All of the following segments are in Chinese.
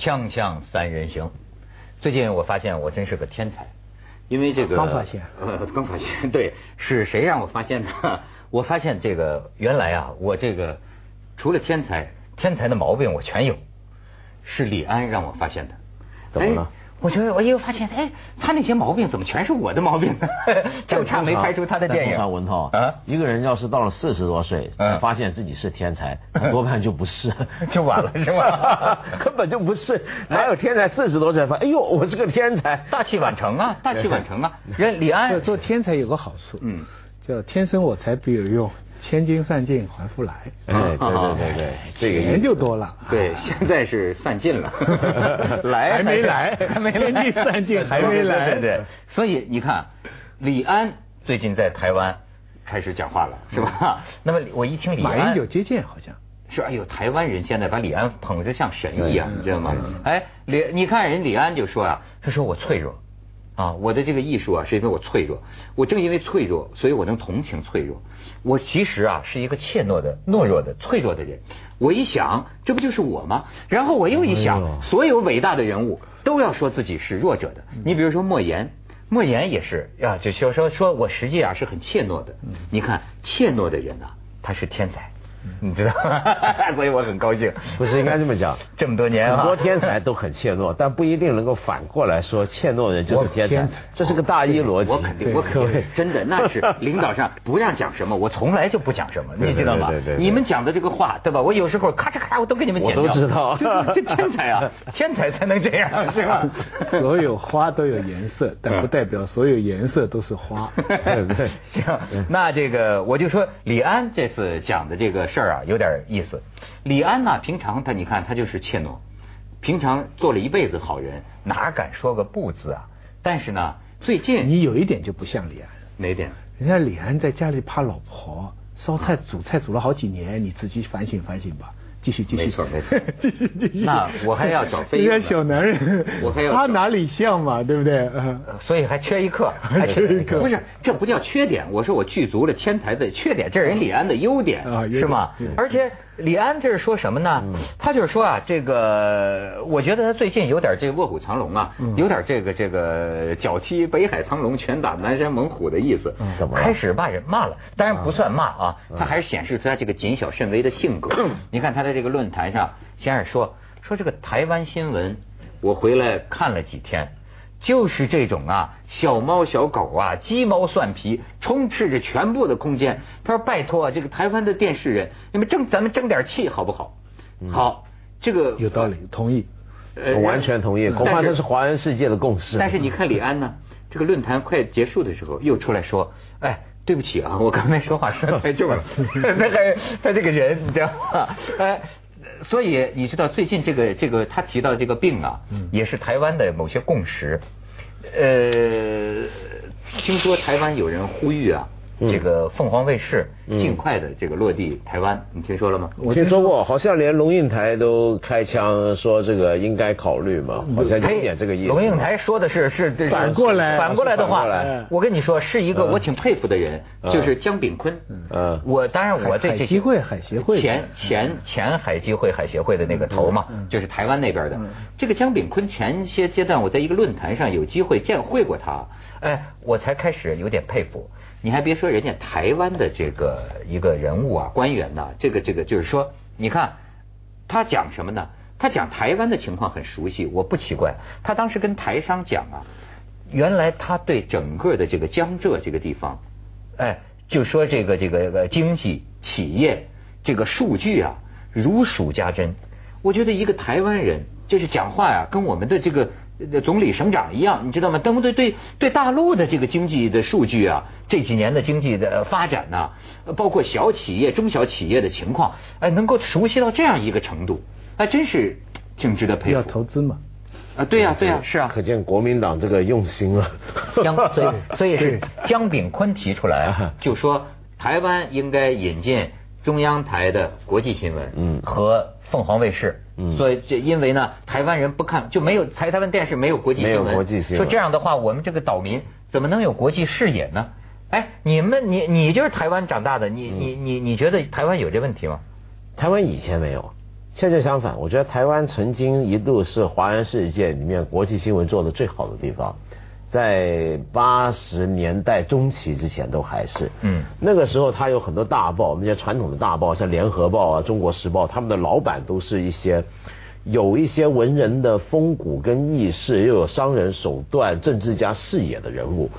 锵锵三人行，最近我发现我真是个天才，因为这个刚发现，呃，刚发现，对，是谁让我发现的？我发现这个原来啊，我这个除了天才，天才的毛病我全有，是李安让我发现的。怎么了？我觉得我又发现，哎，他那些毛病怎么全是我的毛病呢？就差没拍出他的电影。文涛啊，一个人要是到了四十多岁，发现自己是天才，多半就不是，就晚了是吗？根本就不是，哪有天才四十多岁发？哎呦，我是个天才，大器晚成啊，大器晚成啊！人李安做天才有个好处，嗯，叫天生我材必有用。千金散尽还复来，哎，对对对对，这个人就多了。对，现在是散尽了，来还没来，还没千金散尽还没来。对对，所以你看，李安最近在台湾开始讲话了，是吧？那么我一听李安，马英九接见好像。是，哎呦，台湾人现在把李安捧得像神一样，你知道吗？哎，李，你看人李安就说啊，他说我脆弱。啊，我的这个艺术啊，是因为我脆弱。我正因为脆弱，所以我能同情脆弱。我其实啊，是一个怯懦的、懦弱的、脆弱的人。我一想，这不就是我吗？然后我又一想，所有伟大的人物都要说自己是弱者的。你比如说莫言，莫言也是啊，就说说说我实际啊是很怯懦的。你看，怯懦的人啊，他是天才。你知道，所以我很高兴。不是应该这么讲，这么多年很多天才都很怯懦，但不一定能够反过来说怯懦人就是天才。这是个大一逻辑。我肯定，我肯定，真的那是领导上 不让讲什么，我从来就不讲什么，你知道吗？你们讲的这个话，对吧？我有时候咔嚓咔嚓，我都给你们剪掉。我都知道，这天才啊，天才才能这样，是吧？所有花都有颜色，但不代表所有颜色都是花。行，那这个我就说李安这次讲的这个。事儿啊，有点意思。李安呢，平常他你看他就是怯懦，平常做了一辈子好人，哪敢说个不字啊？但是呢，最近你有一点就不像李安，哪点？人家李安在家里怕老婆烧菜煮菜煮了好几年，你自己反省反省吧。继续继续，没错没错，继续继续。那我还要找飞。一个小男人，我还要他哪里像嘛，对不对？所以还缺一课，还缺一课。不是，这不叫缺点。我说我具足了天才的缺点，这是人李安的优点，是吗？而且。李安这是说什么呢？他就是说啊，这个我觉得他最近有点这个卧虎藏龙啊，有点这个这个脚踢北海苍龙，拳打南山猛虎的意思。怎么开始骂人骂了？当然不算骂啊，他还是显示他这个谨小慎微的性格。你看他在这个论坛上，先是说说这个台湾新闻，我回来看了几天。就是这种啊，小猫小狗啊，鸡毛蒜皮，充斥着全部的空间。他说：“拜托啊，这个台湾的电视人，你们争咱们争点气好不好？”好，这个有道理，同意，我完全同意。恐怕这是华人世界的共识。但是你看李安呢，这个论坛快结束的时候，又出来说：“哎，对不起啊，我刚才说话说太重了。”他还他这个人，你知道吗？哎。所以你知道最近这个这个他提到这个病啊，也是台湾的某些共识。呃，听说台湾有人呼吁啊。这个凤凰卫视尽快的这个落地台湾，你听说了吗？我听说过，好像连龙应台都开枪说这个应该考虑嘛，好像有点这个意思。龙应台说的是是反过来反过来的话，我跟你说是一个我挺佩服的人，就是姜炳坤。嗯，我当然我对这海基会海协会。前前前海基会海协会的那个头嘛，就是台湾那边的。这个姜炳坤，前些阶段我在一个论坛上有机会见会过他，哎，我才开始有点佩服。你还别说，人家台湾的这个一个人物啊，官员呐，这个这个就是说，你看他讲什么呢？他讲台湾的情况很熟悉，我不奇怪。他当时跟台商讲啊，原来他对整个的这个江浙这个地方，哎，就说这个这个经济企业这个数据啊如数家珍。我觉得一个台湾人就是讲话呀，跟我们的这个。总理省长一样，你知道吗？登对对对大陆的这个经济的数据啊，这几年的经济的发展呢，包括小企业、中小企业的情况，哎，能够熟悉到这样一个程度，还真是挺值得佩服。要投资嘛？啊，对呀，对呀，是啊。可见国民党这个用心啊。江，所以 所以是江炳坤提出来，就说台湾应该引进中央台的国际新闻，嗯，和。凤凰卫视，所以这因为呢，台湾人不看就没有台台湾电视没有国际新闻，说这样的话，我们这个岛民怎么能有国际视野呢？哎，你们你你就是台湾长大的，你你你你觉得台湾有这问题吗？台湾以前没有，恰恰相反，我觉得台湾曾经一度是华人世界里面国际新闻做的最好的地方，在八十年代中期之前都还是。嗯。那个时候，他有很多大报，那些传统的大报，像《联合报》啊，《中国时报》，他们的老板都是一些有一些文人的风骨跟意识，又有商人手段、政治家视野的人物。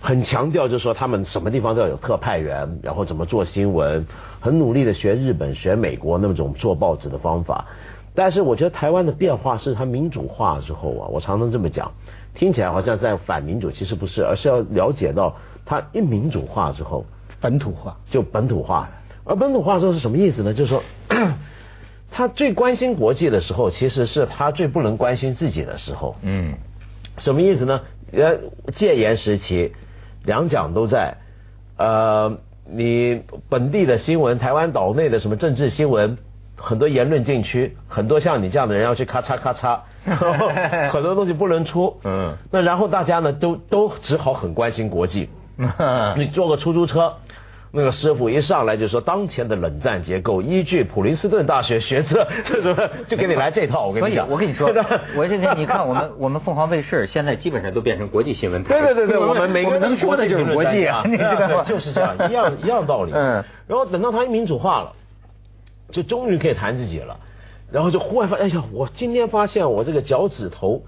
很强调，就是说他们什么地方都要有特派员，然后怎么做新闻，很努力的学日本、学美国那种做报纸的方法。但是我觉得台湾的变化是它民主化之后啊，我常常这么讲，听起来好像在反民主，其实不是，而是要了解到它一民主化之后，本土化就本土化。而本土化之后是什么意思呢？就是说，他最关心国际的时候，其实是他最不能关心自己的时候。嗯，什么意思呢？呃，戒严时期。两蒋都在，呃，你本地的新闻，台湾岛内的什么政治新闻，很多言论禁区，很多像你这样的人要去咔嚓咔嚓，很多东西不能出。嗯，那然后大家呢，都都只好很关心国际。你坐个出租车。那个师傅一上来就说，当前的冷战结构依据普林斯顿大学学者，就什么就给你来这套。我跟你讲，我跟你说，我现在你看我们我们凤凰卫视现在基本上都变成国际新闻台。对对对对，我们每个能说的就是国际啊，就是这样一样一样道理。嗯。然后等到他民主化了，就终于可以弹自己了，然后就忽然发，哎呀，我今天发现我这个脚趾头。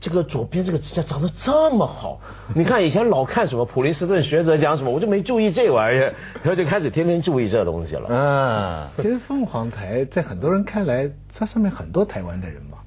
这个左边这个指甲长得这么好，你看以前老看什么普林斯顿学者讲什么，我就没注意这玩意儿，然后就开始天天注意这东西了。嗯，其实凤凰台在很多人看来，它上面很多台湾的人嘛，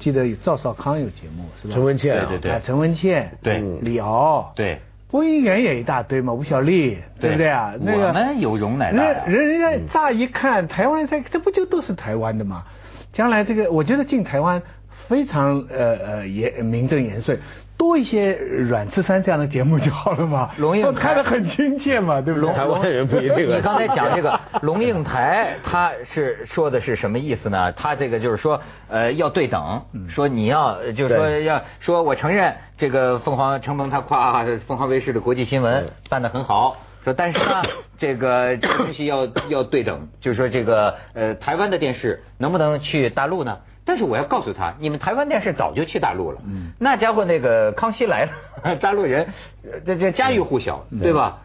记得赵少康有节目是吧？陈文茜，对对对，陈文茜，对，李敖，对，播音员也一大堆嘛，吴小莉，对不对啊？那个我们有容乃大。人人家乍一看台湾在，这不就都是台湾的吗？将来这个，我觉得进台湾。非常呃呃也名正言顺，多一些阮次山这样的节目就好了嘛。龙应台的很亲切嘛，对不对？台湾人不一定。你刚才讲这个 龙应台，他是说的是什么意思呢？他这个就是说呃要对等，说你要就是说要说我承认这个凤凰承蒙他夸凤凰卫视的国际新闻办得很好，说但是呢这个 这东西要要对等，就是说这个呃台湾的电视能不能去大陆呢？但是我要告诉他，你们台湾电视早就去大陆了。嗯，那家伙那个康熙来了，大陆人这这家喻户晓，对吧？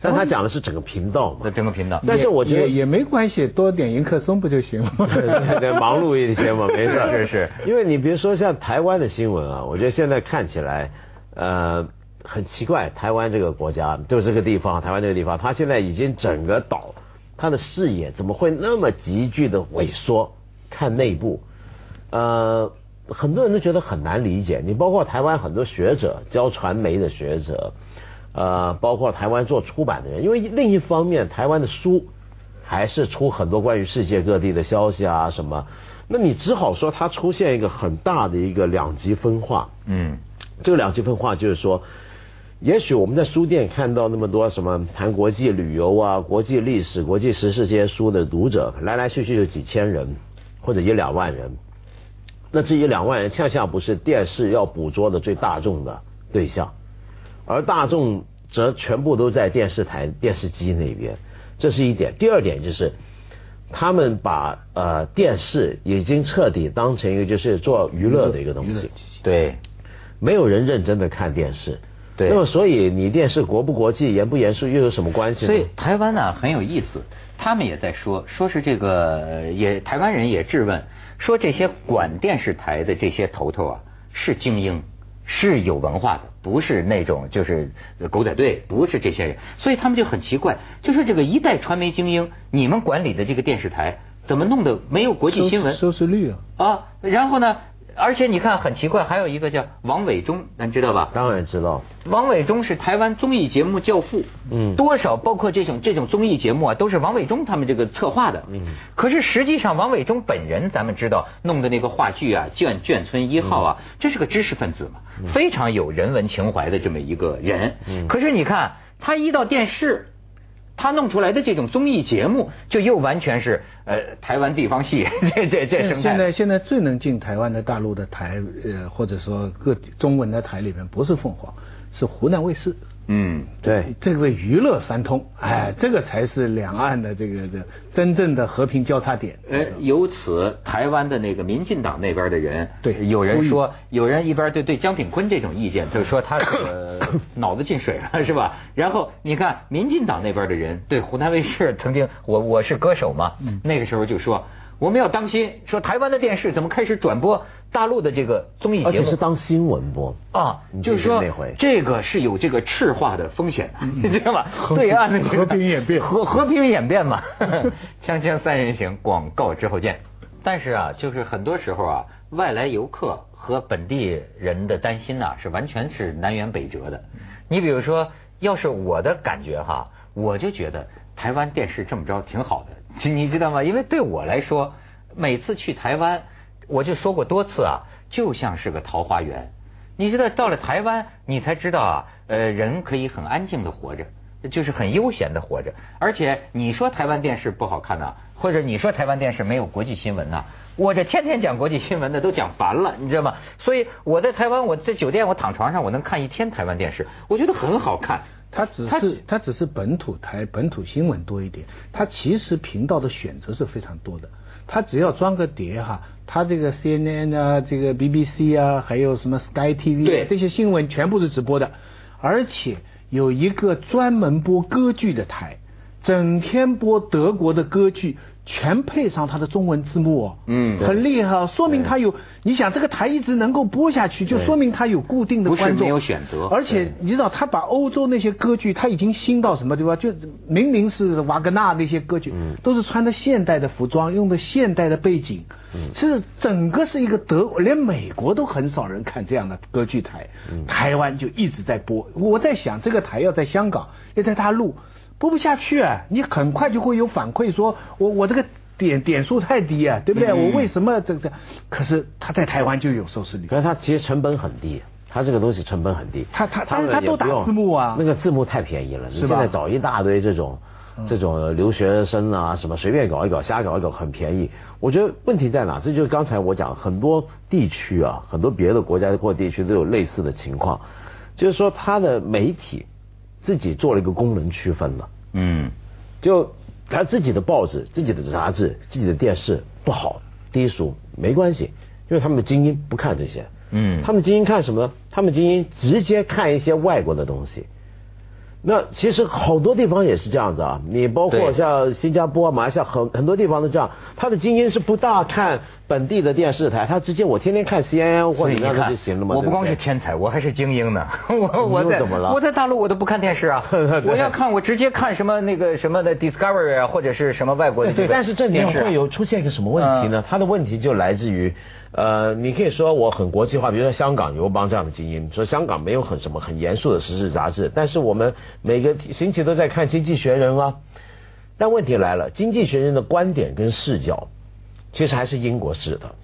但他讲的是整个频道嘛，整个频道。但是我觉得也没关系，多点迎客松不就行了吗？对，忙碌一些嘛，没事。是是。因为你比如说像台湾的新闻啊，我觉得现在看起来呃很奇怪，台湾这个国家就这个地方，台湾这个地方，它现在已经整个岛，它的视野怎么会那么急剧的萎缩？看内部。呃，很多人都觉得很难理解。你包括台湾很多学者教传媒的学者，呃，包括台湾做出版的人，因为另一方面，台湾的书还是出很多关于世界各地的消息啊什么。那你只好说它出现一个很大的一个两极分化。嗯，这个两极分化就是说，也许我们在书店看到那么多什么谈国际旅游啊、国际历史、国际时事这些书的读者，来来去去就几千人或者一两万人。那至于两万人恰恰不是电视要捕捉的最大众的对象，而大众则全部都在电视台、电视机那边，这是一点。第二点就是，他们把呃电视已经彻底当成一个就是做娱乐的一个东西，对，没有人认真的看电视，对。那么所以你电视国不国际、严不严肃又有什么关系呢？所以台湾呢很有意思，他们也在说，说是这个也台湾人也质问。说这些管电视台的这些头头啊，是精英，是有文化的，不是那种就是狗仔队，不是这些人，所以他们就很奇怪，就说这个一代传媒精英，你们管理的这个电视台怎么弄得没有国际新闻收视率啊？啊，然后呢？而且你看很奇怪，还有一个叫王伟忠，咱知道吧？当然知道。王伟忠是台湾综艺节目教父，嗯，多少包括这种这种综艺节目啊，都是王伟忠他们这个策划的，嗯。可是实际上，王伟忠本人咱们知道弄的那个话剧啊，《眷眷村一号》啊，这是个知识分子嘛，非常有人文情怀的这么一个人。嗯。可是你看他一到电视。他弄出来的这种综艺节目，就又完全是呃台湾地方戏，这这这什么？现在现在最能进台湾的大陆的台，呃或者说各中文的台里面，不是凤凰，是湖南卫视。嗯，对，这个娱乐三通，哎，这个才是两岸的这个这真正的和平交叉点。哎，由此台湾的那个民进党那边的人，对，有人说，有人一边对对江炳坤这种意见，就是说他 脑子进水了，是吧？然后你看民进党那边的人对湖南卫视曾经，我我是歌手嘛，那个时候就说。我们要当心，说台湾的电视怎么开始转播大陆的这个综艺节目？而且是当新闻播啊，就是说这个是有这个赤化的风险的，你知道吗？对岸的和平演变，和和平演变嘛。锵锵三人行，广告之后见。但是啊，就是很多时候啊，外来游客和本地人的担心呐，是完全是南辕北辙的。你比如说，要是我的感觉哈，我就觉得台湾电视这么着挺好的。你知道吗？因为对我来说，每次去台湾，我就说过多次啊，就像是个桃花源。你知道，到了台湾，你才知道啊，呃，人可以很安静的活着，就是很悠闲的活着。而且你说台湾电视不好看呐，或者你说台湾电视没有国际新闻呐，我这天天讲国际新闻的都讲烦了，你知道吗？所以我在台湾，我在酒店，我躺床上，我能看一天台湾电视，我觉得很好看。它只是它只是本土台本土新闻多一点，它其实频道的选择是非常多的。它只要装个碟哈，它这个 CNN 啊，这个 BBC 啊，还有什么 Sky TV 这些新闻全部是直播的，而且有一个专门播歌剧的台，整天播德国的歌剧。全配上他的中文字幕哦，嗯，很厉害，说明他有。你想这个台一直能够播下去，就说明他有固定的观众。不是没有选择。而且你知道，他把欧洲那些歌剧，他已经新到什么地方？就明明是瓦格纳那些歌剧，都是穿的现代的服装，用的现代的背景。嗯，是整个是一个德，连美国都很少人看这样的歌剧台。嗯，台湾就一直在播。我在想，这个台要在香港，要在大陆。播不下去啊！你很快就会有反馈，说我我这个点点数太低啊，对不对？我为什么这这？可是他在台湾就有收视率。可是他其实成本很低，他这个东西成本很低。他他他他都打字幕啊，那个字幕太便宜了。你现在找一大堆这种这种留学生啊，什么随便搞一搞，瞎搞一搞，很便宜。我觉得问题在哪？这就是刚才我讲，很多地区啊，很多别的国家或地区都有类似的情况，就是说他的媒体。自己做了一个功能区分了，嗯，就他自己的报纸、自己的杂志、自己的电视不好低俗没关系，因为他们的精英不看这些，嗯，他们精英看什么？他们精英直接看一些外国的东西。那其实好多地方也是这样子啊，你包括像新加坡、马来西亚很很多地方都这样，他的精英是不大看本地的电视台，他直接我天天看 CNN 或者那样就行了嘛。我不光是天才，我还是精英呢。我我在我在大陆我都不看电视啊，我要看我直接看什么那个什么的 Discovery 啊或者是什么外国的对，但是这里面会有出现一个什么问题呢？他的问题就来自于。呃，你可以说我很国际化，比如说香港邮邦这样的精英，说香港没有很什么很严肃的时事杂志，但是我们每个星期都在看《经济学人》啊。但问题来了，《经济学人》的观点跟视角，其实还是英国式的，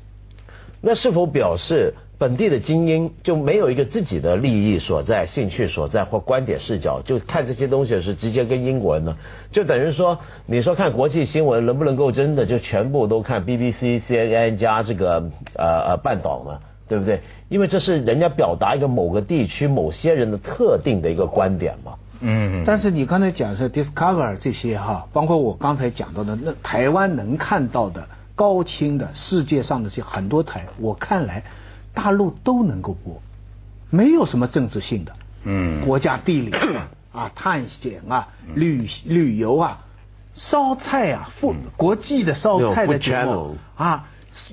那是否表示？本地的精英就没有一个自己的利益所在、兴趣所在或观点视角，就看这些东西是直接跟英国人呢？就等于说，你说看国际新闻能不能够真的就全部都看 BBC、CNN 加这个呃呃半岛呢？对不对？因为这是人家表达一个某个地区某些人的特定的一个观点嘛。嗯。但是你刚才讲是 Discover 这些哈，包括我刚才讲到的那台湾能看到的高清的世界上的这很多台，我看来。大陆都能够播，没有什么政治性的，嗯，国家地理啊，探险啊，旅旅游啊，烧菜啊，富国际的烧菜的节目啊，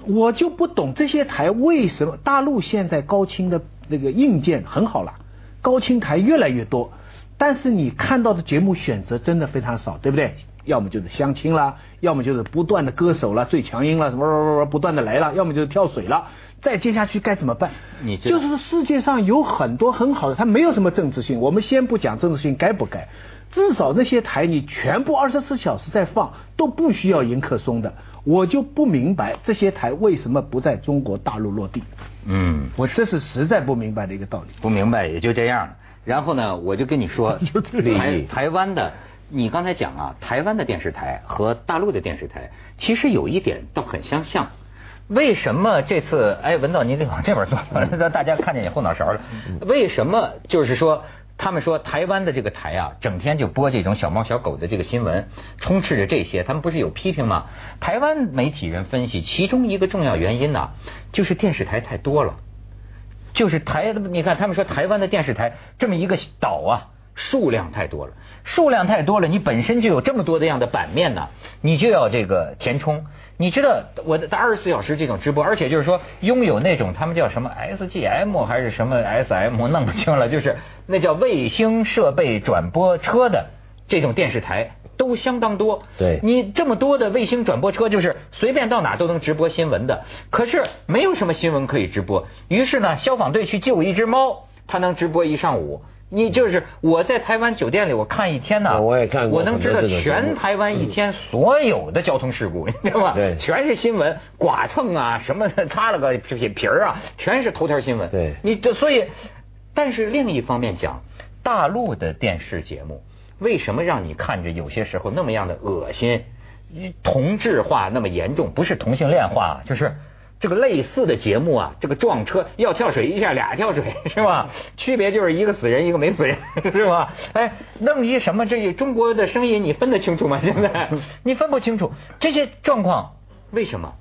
我就不懂这些台为什么大陆现在高清的那个硬件很好了，高清台越来越多，但是你看到的节目选择真的非常少，对不对？要么就是相亲啦，要么就是不断的歌手了，最强音了，什么不断的来了，要么就是跳水了。再接下去该怎么办？你就是世界上有很多很好的，它没有什么政治性。我们先不讲政治性该不该，至少那些台你全部二十四小时在放，都不需要迎客松的。我就不明白这些台为什么不在中国大陆落地。嗯，我这是实在不明白的一个道理。不明白也就这样。然后呢，我就跟你说，台台湾的，你刚才讲啊，台湾的电视台和大陆的电视台其实有一点倒很相像。为什么这次？哎，文道，你得往这边坐，让大家看见你后脑勺了。为什么？就是说，他们说台湾的这个台啊，整天就播这种小猫小狗的这个新闻，充斥着这些。他们不是有批评吗？台湾媒体人分析，其中一个重要原因呢，就是电视台太多了。就是台，你看他们说台湾的电视台这么一个岛啊，数量太多了，数量太多了，你本身就有这么多的样的版面呢，你就要这个填充。你知道我的二十四小时这种直播，而且就是说拥有那种他们叫什么 SGM 还是什么 SM，弄不清了，就是那叫卫星设备转播车的这种电视台都相当多。对，你这么多的卫星转播车，就是随便到哪都能直播新闻的。可是没有什么新闻可以直播，于是呢，消防队去救一只猫，它能直播一上午。你就是我在台湾酒店里，我看一天呢，我也看过，我能知道全台湾一天所有的交通事故，你知道吗？对，全是新闻，剐蹭啊，什么擦了个皮皮儿啊，全是头条新闻。对，你这所以，但是另一方面讲，大陆的电视节目为什么让你看着有些时候那么样的恶心，同质化那么严重？不是同性恋化，就是。这个类似的节目啊，这个撞车要跳水一下俩跳水 是吧？区别就是一个死人一个没死人 是吧？哎，弄一什么这中国的声音你分得清楚吗？现在你分不清楚这些状况，为什么？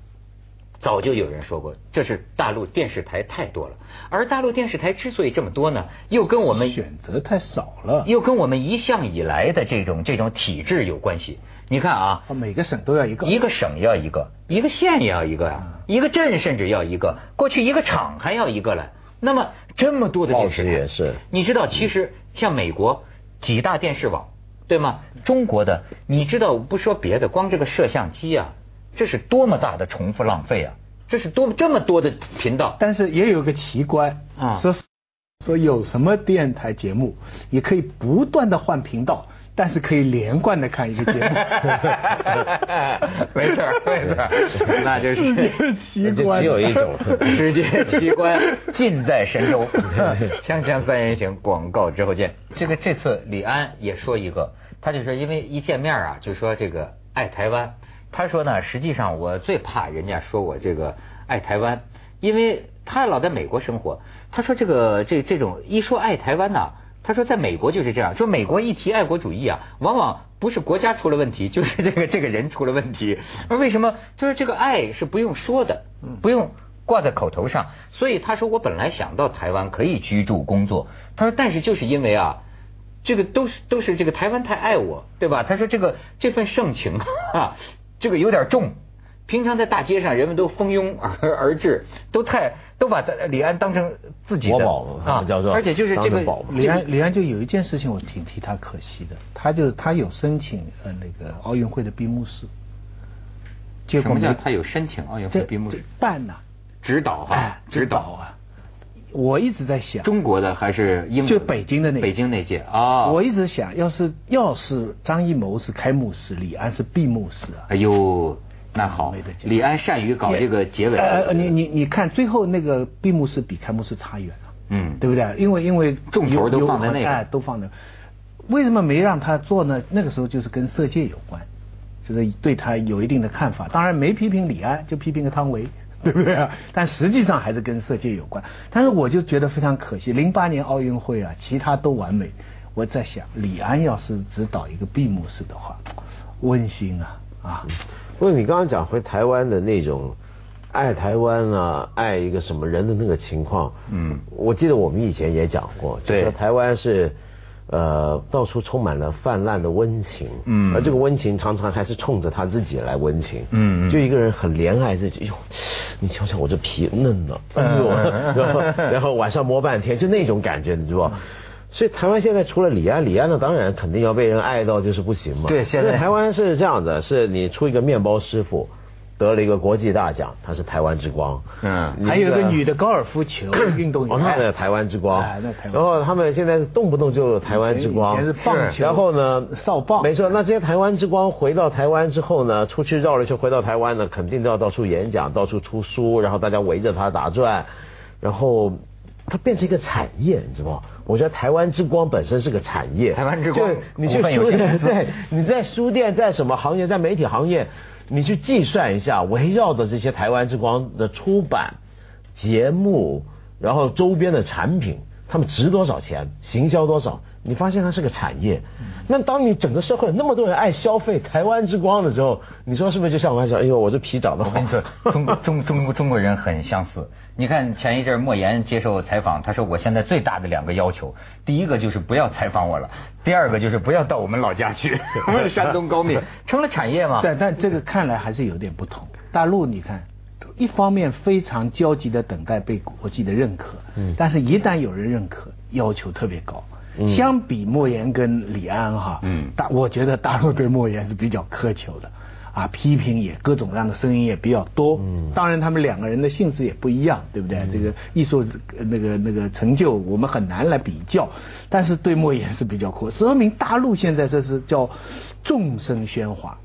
早就有人说过，这是大陆电视台太多了，而大陆电视台之所以这么多呢，又跟我们选择太少了，又跟我们一向以来的这种这种体制有关系。你看啊，每个省都要一个，一个省要一个，一个县也要一个呀，一个镇甚至要一个，过去一个厂还要一个了。那么这么多的电视也是，你知道，其实像美国几大电视网，对吗？中国的，你知道，不说别的，光这个摄像机啊，这是多么大的重复浪费啊！这是多这么多的频道，但是也有个奇观啊，说说有什么电台节目也可以不断的换频道。但是可以连贯的看一个节目，没 错没错，那就是奇观，只有一种世界奇观，尽在神州。锵锵三人行，广告之后见。这个这次李安也说一个，他就说因为一见面啊，就说这个爱台湾。他说呢，实际上我最怕人家说我这个爱台湾，因为他老在美国生活。他说这个这这种一说爱台湾呢。他说，在美国就是这样，说美国一提爱国主义啊，往往不是国家出了问题，就是这个这个人出了问题。而为什么？就是这个爱是不用说的，不用挂在口头上。所以他说，我本来想到台湾可以居住工作。他说，但是就是因为啊，这个都是都是这个台湾太爱我，对吧？他说这个这份盛情啊，这个有点重。平常在大街上，人们都蜂拥而 而至，都太都把李安当成自己的啊，叫做而且就是这个李安，李安就有一件事情，我挺替他可惜的。他就他有申请呃那个奥运会的闭幕式，什么叫他有申请奥运会闭幕式办呐？指导哈，指导啊！我一直在想，中国的还是英就北京的那北京那届啊？我一直想，要是要是张艺谋是开幕式，李安是闭幕式啊？哎呦！那好，李安善于搞这个结尾。呃，你你你看，最后那个闭幕式比开幕式差远了，嗯，对不对？因为因为重头都放在那个，都放在。为什么没让他做呢？那个时候就是跟色戒有关，就是对他有一定的看法。当然没批评李安，就批评个汤唯，对不对啊？但实际上还是跟色戒有关。但是我就觉得非常可惜，零八年奥运会啊，其他都完美。我在想，李安要是只导一个闭幕式的话，温馨啊啊。不过你刚刚讲回台湾的那种爱台湾啊，爱一个什么人的那个情况，嗯，我记得我们以前也讲过，对，台湾是呃到处充满了泛滥的温情，嗯，而这个温情常常还是冲着他自己来温情，嗯，就一个人很怜爱自己，哟，你瞧瞧我这皮嫩的，哎呦，然后然后晚上摸半天，就那种感觉，你知道。所以台湾现在除了李安，李安呢当然肯定要被人爱到就是不行嘛。对，现在台湾是这样子，是你出一个面包师傅，得了一个国际大奖，他是台湾之光。嗯，还有一个女的高尔夫球运动员，那台湾之光。然后他们现在动不动就台湾之光。是棒球。然后呢，少棒。没错，那这些台湾之光回到台湾之后呢，出去绕了一圈回到台湾呢，肯定都要到处演讲，到处出书，然后大家围着他打转，然后他变成一个产业，你知道吗？我觉得台湾之光本身是个产业，台湾之光，你去书店，对，你在书店，在什么行业，在媒体行业，你去计算一下，围绕的这些台湾之光的出版节目，然后周边的产品，他们值多少钱，行销多少？你发现它是个产业，那当你整个社会那么多人爱消费台湾之光的时候，你说是不是就像我讲，哎呦，我这皮长得我跟你说，中中中中国人很相似。你看前一阵莫言接受采访，他说我现在最大的两个要求，第一个就是不要采访我了，第二个就是不要到我们老家去，我们 山东高密成了产业嘛。对，但这个看来还是有点不同。大陆你看，一方面非常焦急的等待被国际的认可，嗯，但是一旦有人认可，要求特别高。相比莫言跟李安哈，嗯，大我觉得大陆对莫言是比较苛求的，啊，批评也各种各样的声音也比较多。嗯，当然他们两个人的性质也不一样，对不对？这个艺术那个那个成就我们很难来比较，但是对莫言是比较苛，说明大陆现在这是叫众声喧哗。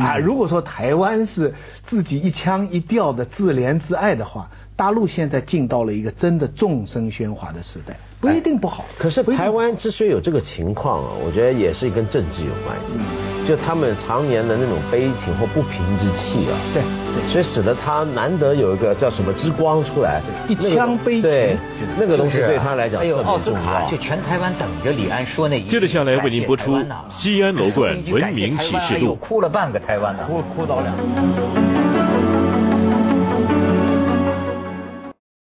啊，如果说台湾是自己一腔一调的自怜自爱的话，大陆现在进到了一个真的众声喧哗的时代。不一定不好，可是台湾之所以有这个情况啊，我觉得也是跟政治有关系。就他们常年的那种悲情或不平之气啊，对，所以使得他难得有一个叫什么之光出来，一腔悲情，对，那个东西对他来讲，还有奥斯卡，就全台湾等着李安说那一接着下来为您播出《西安楼冠文明启示录》，哭了半个台湾呢，哭哭倒两。